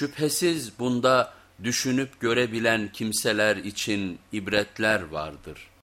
Şüphesiz bunda düşünüp görebilen kimseler için ibretler vardır.''